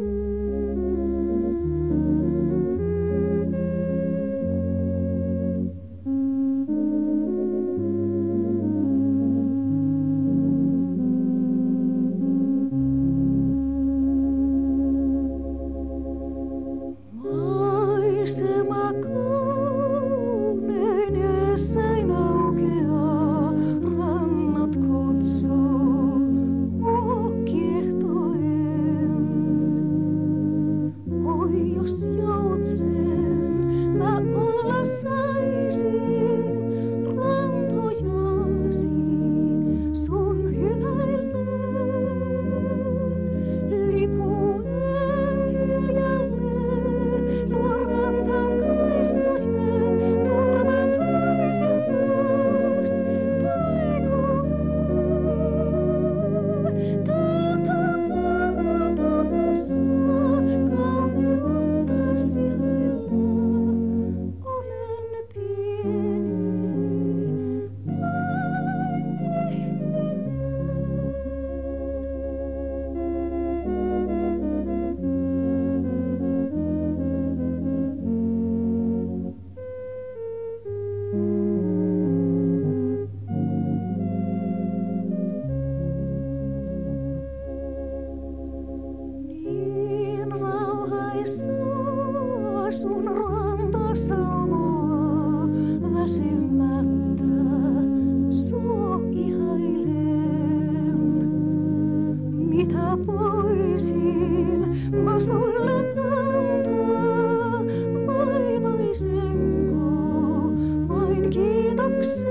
mitä voisin books.